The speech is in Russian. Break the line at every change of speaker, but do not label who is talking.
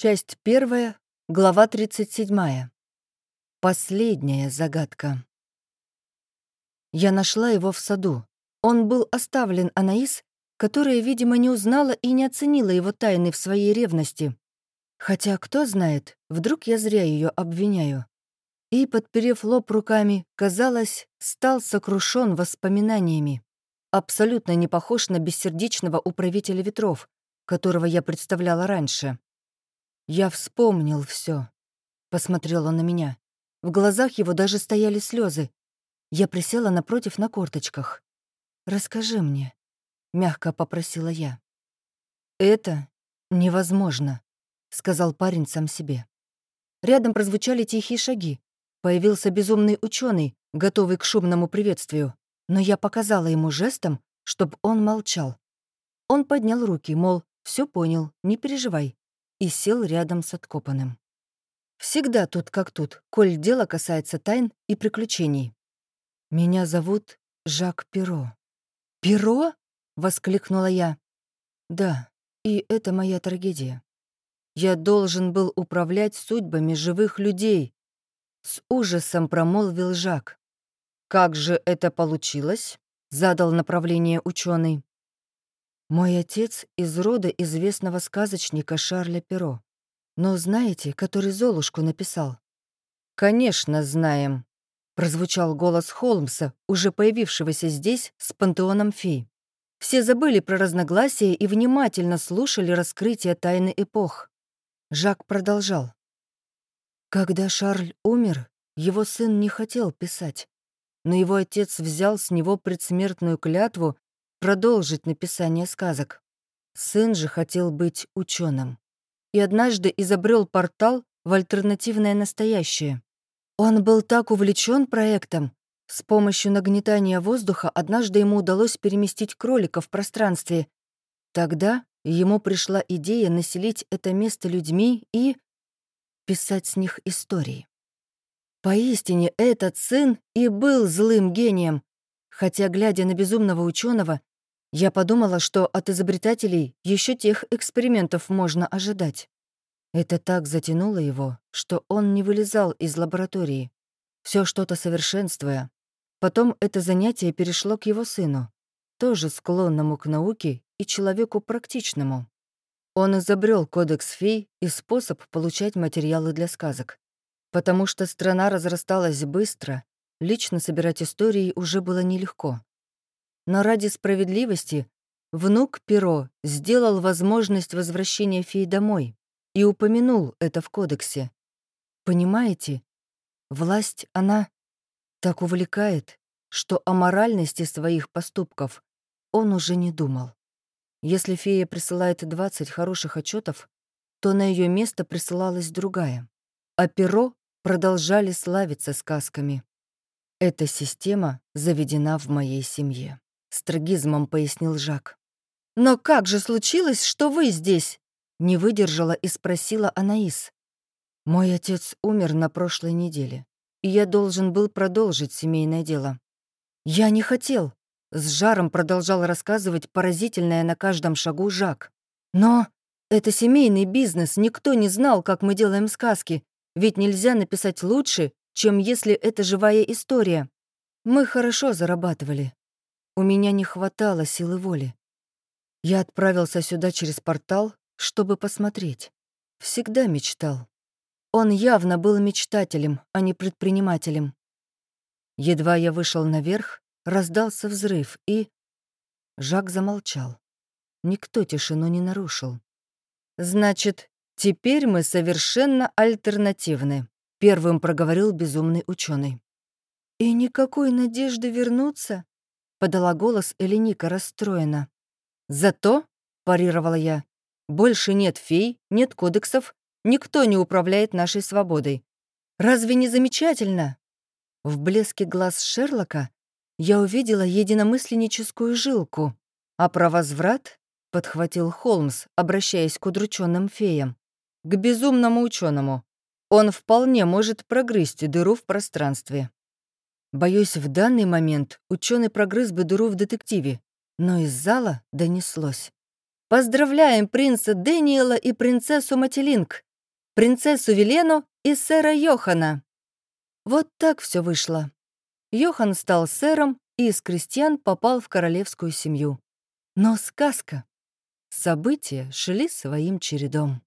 Часть первая, глава 37. Последняя загадка. Я нашла его в саду. Он был оставлен Анаис, которая, видимо, не узнала и не оценила его тайны в своей ревности. Хотя, кто знает, вдруг я зря ее обвиняю. И, подперев лоб руками, казалось, стал сокрушен воспоминаниями. Абсолютно не похож на бессердечного управителя ветров, которого я представляла раньше. «Я вспомнил все. посмотрел он на меня. В глазах его даже стояли слезы. Я присела напротив на корточках. «Расскажи мне», — мягко попросила я. «Это невозможно», — сказал парень сам себе. Рядом прозвучали тихие шаги. Появился безумный ученый, готовый к шумному приветствию но я показала ему жестом, чтобы он молчал. Он поднял руки, мол, все понял, не переживай, и сел рядом с откопанным. Всегда тут как тут, коль дело касается тайн и приключений. Меня зовут Жак Перо. «Перо?» — воскликнула я. «Да, и это моя трагедия. Я должен был управлять судьбами живых людей», — с ужасом промолвил Жак. «Как же это получилось?» — задал направление ученый. «Мой отец из рода известного сказочника Шарля Перо. Но знаете, который Золушку написал?» «Конечно, знаем», — прозвучал голос Холмса, уже появившегося здесь с пантеоном фей. Все забыли про разногласия и внимательно слушали раскрытие тайны эпох. Жак продолжал. Когда Шарль умер, его сын не хотел писать но его отец взял с него предсмертную клятву продолжить написание сказок. Сын же хотел быть ученым. И однажды изобрел портал в альтернативное настоящее. Он был так увлечен проектом, с помощью нагнетания воздуха однажды ему удалось переместить кролика в пространстве. Тогда ему пришла идея населить это место людьми и писать с них истории. Поистине, этот сын и был злым гением. Хотя, глядя на безумного ученого, я подумала, что от изобретателей еще тех экспериментов можно ожидать. Это так затянуло его, что он не вылезал из лаборатории, все что-то совершенствуя. Потом это занятие перешло к его сыну, тоже склонному к науке и человеку практичному. Он изобрел кодекс фей и способ получать материалы для сказок. Потому что страна разрасталась быстро, лично собирать истории уже было нелегко. Но ради справедливости внук Перо сделал возможность возвращения феи домой и упомянул это в кодексе. Понимаете, власть, она так увлекает, что о моральности своих поступков он уже не думал. Если фея присылает 20 хороших отчетов, то на ее место присылалась другая. А перо продолжали славиться сказками. «Эта система заведена в моей семье», — с пояснил Жак. «Но как же случилось, что вы здесь?» — не выдержала и спросила Анаис. «Мой отец умер на прошлой неделе, и я должен был продолжить семейное дело. Я не хотел», — с жаром продолжал рассказывать поразительное на каждом шагу Жак. «Но это семейный бизнес, никто не знал, как мы делаем сказки, ведь нельзя написать лучше, чем если это живая история. Мы хорошо зарабатывали. У меня не хватало силы воли. Я отправился сюда через портал, чтобы посмотреть. Всегда мечтал. Он явно был мечтателем, а не предпринимателем. Едва я вышел наверх, раздался взрыв, и... Жак замолчал. Никто тишину не нарушил. «Значит, «Теперь мы совершенно альтернативны», — первым проговорил безумный ученый. «И никакой надежды вернуться?» — подала голос Эленика расстроена. «Зато», — парировала я, — «больше нет фей, нет кодексов, никто не управляет нашей свободой. Разве не замечательно?» В блеске глаз Шерлока я увидела единомысленническую жилку, а про возврат подхватил Холмс, обращаясь к удрученным феям к безумному ученому. Он вполне может прогрызть дыру в пространстве. Боюсь, в данный момент ученый прогрыз бы дыру в детективе, но из зала донеслось. «Поздравляем принца Дэниела и принцессу Мателинг! принцессу Велену и сэра Йохана. Вот так все вышло. Йохан стал сэром и из крестьян попал в королевскую семью. Но сказка. События шли своим чередом.